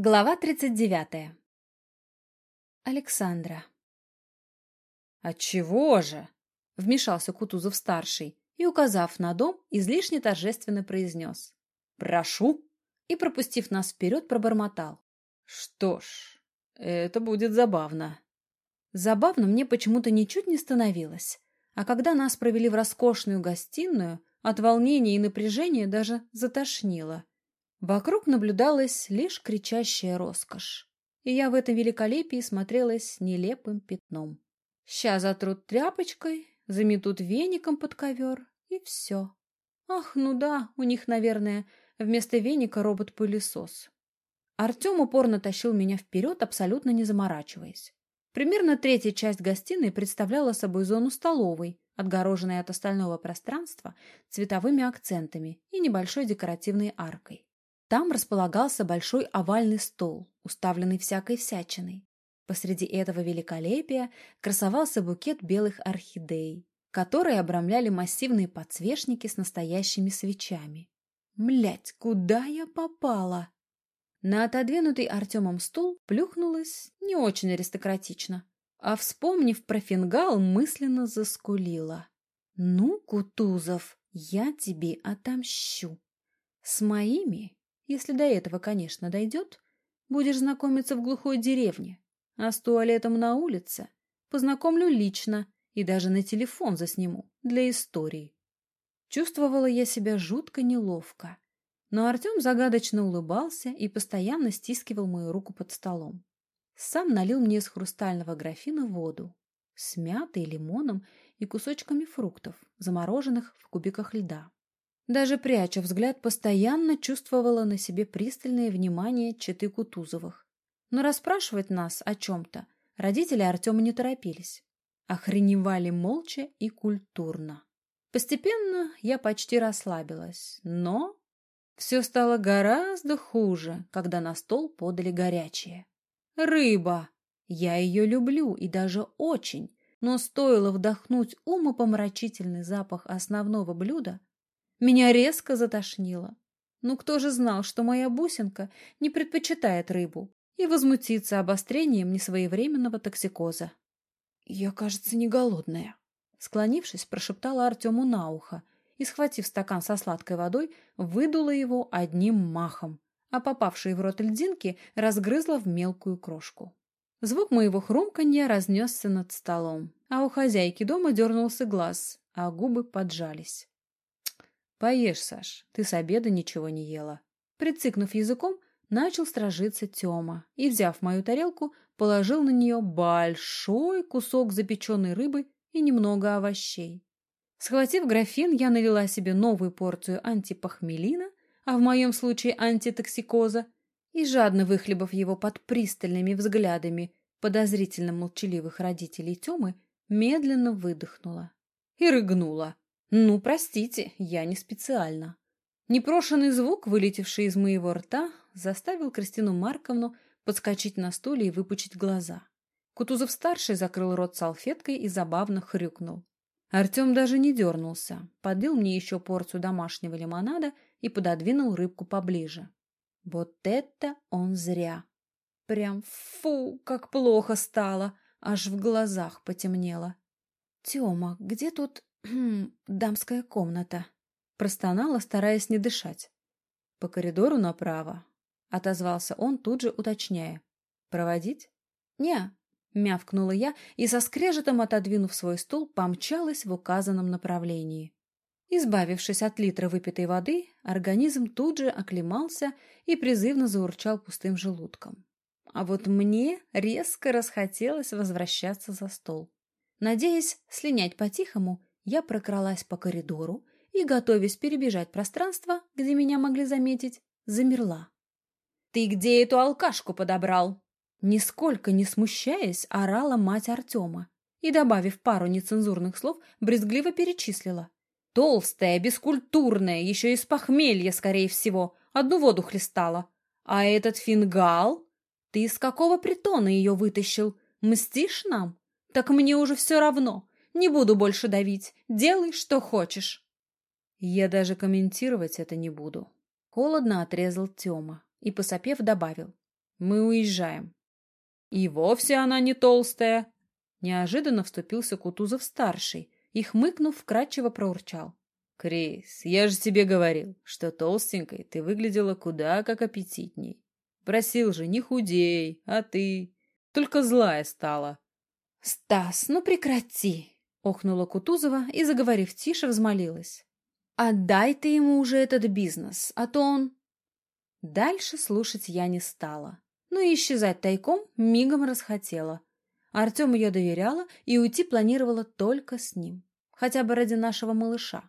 Глава 39. Александра. «Отчего же?» — вмешался Кутузов-старший и, указав на дом, излишне торжественно произнес. «Прошу!» и, пропустив нас вперед, пробормотал. «Что ж, это будет забавно». Забавно мне почему-то ничуть не становилось, а когда нас провели в роскошную гостиную, от волнения и напряжения даже затошнило. Вокруг наблюдалась лишь кричащая роскошь, и я в этом великолепии смотрелась нелепым пятном. Ща затрут тряпочкой, заметут веником под ковер, и все. Ах, ну да, у них, наверное, вместо веника робот-пылесос. Артем упорно тащил меня вперед, абсолютно не заморачиваясь. Примерно третья часть гостиной представляла собой зону столовой, отгороженной от остального пространства цветовыми акцентами и небольшой декоративной аркой. Там располагался большой овальный стол, уставленный всякой всячиной. Посреди этого великолепия красовался букет белых орхидей, которые обрамляли массивные подсвечники с настоящими свечами. Млять, куда я попала? На отодвинутый Артемом стул плюхнулась не очень аристократично, а, вспомнив про фингал, мысленно заскулила. «Ну, Кутузов, я тебе отомщу. С моими если до этого, конечно, дойдет, будешь знакомиться в глухой деревне, а с туалетом на улице познакомлю лично и даже на телефон засниму для истории. Чувствовала я себя жутко неловко, но Артем загадочно улыбался и постоянно стискивал мою руку под столом. Сам налил мне из хрустального графина воду с мятой, лимоном и кусочками фруктов, замороженных в кубиках льда. Даже пряча взгляд, постоянно чувствовала на себе пристальное внимание четы Кутузовых. Но расспрашивать нас о чем-то родители Артема не торопились. Охреневали молча и культурно. Постепенно я почти расслабилась, но все стало гораздо хуже, когда на стол подали горячее. Рыба! Я ее люблю и даже очень, но стоило вдохнуть умопомрачительный запах основного блюда, меня резко затошнило. Ну кто же знал, что моя бусинка не предпочитает рыбу и возмутится обострением несвоевременного токсикоза? Я, кажется, не голодная. Склонившись, прошептала Артему на ухо и, схватив стакан со сладкой водой, выдула его одним махом, а попавшие в рот льдинки разгрызла в мелкую крошку. Звук моего хрумканья разнесся над столом, а у хозяйки дома дернулся глаз, а губы поджались. «Поешь, Саш, ты с обеда ничего не ела». Прицикнув языком, начал стражиться Тёма и, взяв мою тарелку, положил на нее большой кусок запеченной рыбы и немного овощей. Схватив графин, я налила себе новую порцию антипохмелина, а в моем случае антитоксикоза, и, жадно выхлебав его под пристальными взглядами подозрительно молчаливых родителей Тёмы, медленно выдохнула и рыгнула. Ну, простите, я не специально. Непрошенный звук, вылетевший из моего рта, заставил Кристину Марковну подскочить на стуле и выпучить глаза. Кутузов-старший закрыл рот салфеткой и забавно хрюкнул. Артем даже не дернулся, подлил мне еще порцию домашнего лимонада и пододвинул рыбку поближе. Вот это он зря. Прям фу, как плохо стало, аж в глазах потемнело. Тёма, где тут дамская комната. Простонала, стараясь не дышать. По коридору направо. Отозвался он, тут же уточняя. Проводить? Не, мявкнула я и со скрежетом отодвинув свой стул, помчалась в указанном направлении. Избавившись от литра выпитой воды, организм тут же оклемался и призывно заурчал пустым желудком. А вот мне резко расхотелось возвращаться за стол. Надеясь слинять по-тихому, я прокралась по коридору и, готовясь перебежать пространство, где меня могли заметить, замерла. «Ты где эту алкашку подобрал?» Нисколько не смущаясь, орала мать Артема и, добавив пару нецензурных слов, брезгливо перечислила. «Толстая, бескультурная, еще из похмелья, скорее всего, одну воду хлестала. А этот фингал? Ты из какого притона ее вытащил? Мстишь нам? Так мне уже все равно. Не буду больше давить. Делай, что хочешь. Я даже комментировать это не буду. Холодно отрезал Тёма и, посопев, добавил. Мы уезжаем. И вовсе она не толстая. Неожиданно вступился Кутузов-старший и, хмыкнув, вкратчиво проурчал. Крис, я же тебе говорил, что толстенькой ты выглядела куда как аппетитней. Просил же, не худей, а ты только злая стала. Стас, ну прекрати, охнула Кутузова и, заговорив тише, взмолилась. Отдай ты ему уже этот бизнес, а то он... Дальше слушать я не стала. Но и исчезать тайком мигом расхотела. Артем ее доверяла и уйти планировала только с ним. Хотя бы ради нашего малыша.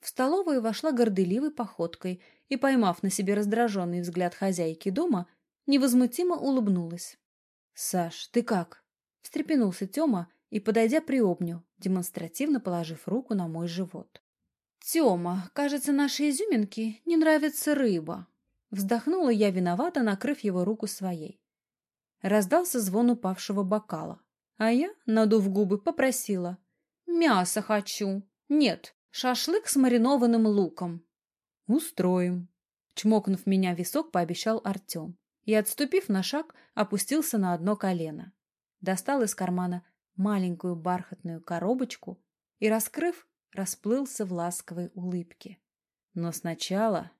В столовую вошла горделивой походкой и, поймав на себе раздраженный взгляд хозяйки дома, невозмутимо улыбнулась. — Саш, ты как? — встрепенулся Тёма и, подойдя, приобнял, демонстративно положив руку на мой живот. — Тёма, кажется, нашей изюминке не нравится рыба. Вздохнула я виновата, накрыв его руку своей. Раздался звон упавшего бокала, а я, надув губы, попросила. — Мясо хочу. Нет, шашлык с маринованным луком. — Устроим. Чмокнув меня в висок, пообещал Артем и, отступив на шаг, опустился на одно колено. Достал из кармана маленькую бархатную коробочку и, раскрыв, расплылся в ласковой улыбке. Но сначала...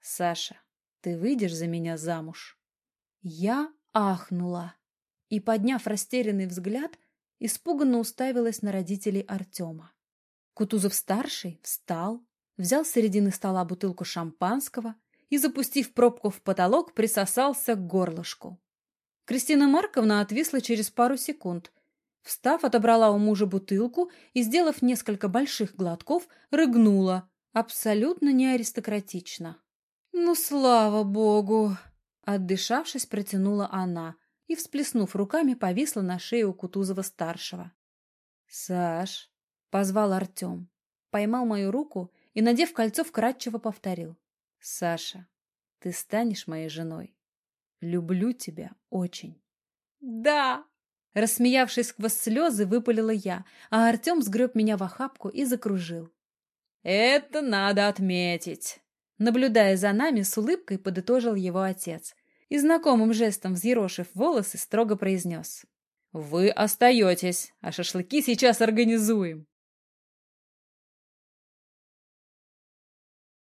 Саша, ты выйдешь за меня замуж? Я ахнула и, подняв растерянный взгляд, испуганно уставилась на родителей Артема. Кутузов-старший встал, взял с середины стола бутылку шампанского и, запустив пробку в потолок, присосался к горлышку. Кристина Марковна отвисла через пару секунд — Встав, отобрала у мужа бутылку и, сделав несколько больших глотков, рыгнула. Абсолютно не аристократично. «Ну, слава богу!» Отдышавшись, протянула она и, всплеснув руками, повисла на шее у Кутузова-старшего. «Саш!» — позвал Артем. Поймал мою руку и, надев кольцо, вкратчиво повторил. «Саша, ты станешь моей женой. Люблю тебя очень». «Да!» Рассмеявшись сквозь слезы, выпалила я, а Артем сгреб меня в охапку и закружил. «Это надо отметить!» Наблюдая за нами, с улыбкой подытожил его отец и знакомым жестом взъерошив волосы, строго произнес. «Вы остаетесь, а шашлыки сейчас организуем!»